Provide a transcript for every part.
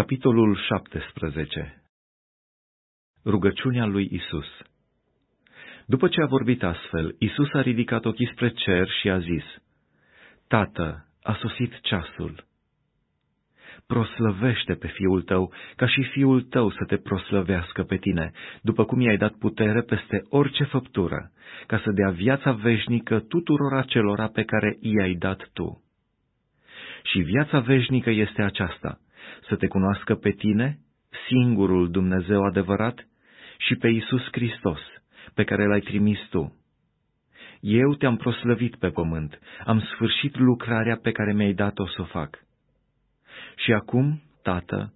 Capitolul 17 Rugăciunea lui Isus După ce a vorbit astfel, Isus a ridicat ochii spre cer și a zis, Tată, a sosit ceasul. Proslăvește pe fiul tău, ca și fiul tău să te proslăvească pe tine, după cum i-ai dat putere peste orice făptură, ca să dea viața veșnică tuturor acelora pe care i-ai dat tu. Și viața veșnică este aceasta, să te cunoască pe tine, singurul Dumnezeu adevărat, și pe Isus Hristos, pe care l-ai trimis tu. Eu te-am proslăvit pe pământ, am sfârșit lucrarea pe care mi-ai dat-o să o fac. Și acum, Tată,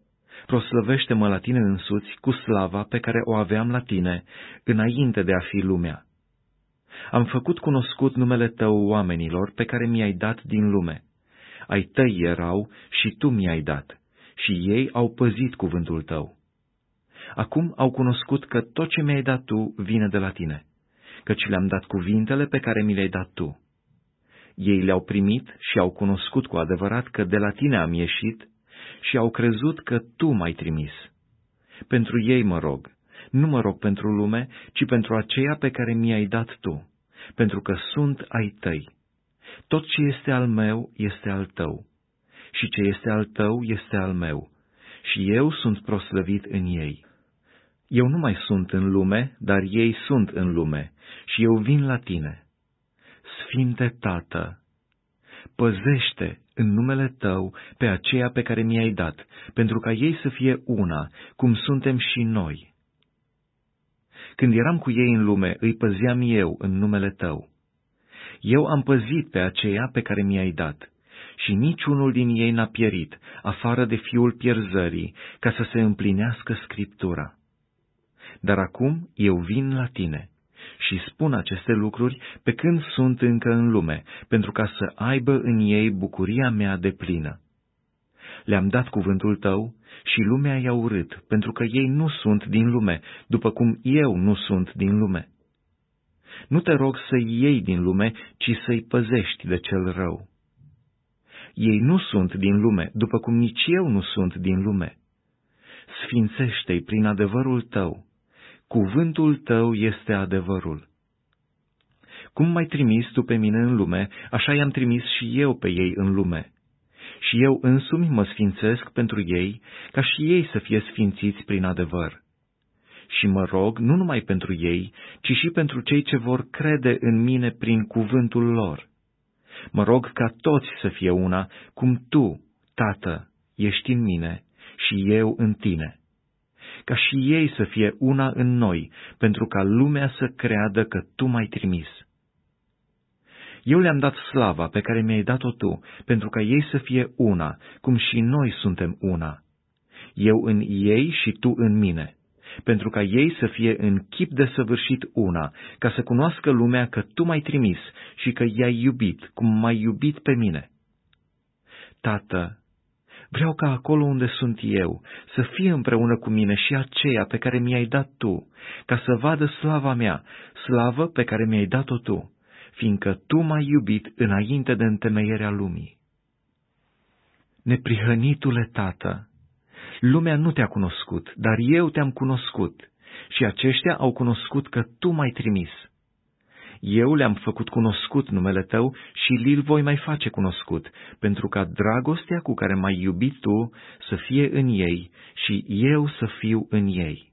proslăvește-mă la tine însuți cu slava pe care o aveam la tine, înainte de a fi lumea. Am făcut cunoscut numele tău oamenilor pe care mi-ai dat din lume. Ai tăi erau și tu mi-ai dat și ei au păzit cuvântul tău. Acum au cunoscut că tot ce mi-ai dat tu vine de la tine, căci le-am dat cuvintele pe care mi le-ai dat tu. Ei le-au primit și au cunoscut cu adevărat că de la tine am ieșit și au crezut că tu m-ai trimis. Pentru ei mă rog, nu mă rog pentru lume, ci pentru aceea pe care mi-ai dat tu, pentru că sunt ai tăi. Tot ce este al meu este al tău și ce este al tău este al meu, și eu sunt proslăvit în ei. Eu nu mai sunt în lume, dar ei sunt în lume, și eu vin la tine. Sfinte Tată, păzește în numele Tău pe aceea pe care mi-ai dat, pentru ca ei să fie una, cum suntem și noi. Când eram cu ei în lume, îi păzeam eu în numele Tău. Eu am păzit pe aceea pe care mi-ai dat și niciunul din ei n-a pierit, afară de fiul pierzării, ca să se împlinească Scriptura. Dar acum eu vin la tine și spun aceste lucruri pe când sunt încă în lume, pentru ca să aibă în ei bucuria mea de plină. Le-am dat cuvântul tău și lumea i-a urât, pentru că ei nu sunt din lume, după cum eu nu sunt din lume. Nu te rog să-i iei din lume, ci să-i păzești de cel rău. Ei nu sunt din lume, după cum nici eu nu sunt din lume. Sfințește-i prin adevărul tău. Cuvântul tău este adevărul. Cum m-ai trimis tu pe mine în lume, așa i-am trimis și eu pe ei în lume. Și eu însumi mă sfințesc pentru ei, ca și ei să fie sfințiți prin adevăr. Și mă rog nu numai pentru ei, ci și pentru cei ce vor crede în mine prin cuvântul lor Mă rog ca toți să fie una, cum Tu, Tată, ești în mine și eu în Tine. Ca și ei să fie una în noi, pentru ca lumea să creadă că Tu m-ai trimis. Eu le-am dat slava pe care mi-ai dat-o Tu, pentru ca ei să fie una, cum și noi suntem una. Eu în ei și Tu în mine pentru ca ei să fie în chip de săvârșit una, ca să cunoască lumea că Tu m-ai trimis și că i-ai iubit, cum m-ai iubit pe mine. Tată, vreau ca acolo unde sunt eu să fie împreună cu mine și aceea pe care mi-ai dat Tu, ca să vadă slava mea, slavă pe care mi-ai dat-o Tu, fiindcă Tu m-ai iubit înainte de întemeierea lumii. Neprihănitule Tată, Lumea nu te-a cunoscut, dar eu te-am cunoscut și aceștia au cunoscut că tu m-ai trimis. Eu le-am făcut cunoscut numele tău și li-l voi mai face cunoscut, pentru ca dragostea cu care m-ai iubit tu să fie în ei și eu să fiu în ei.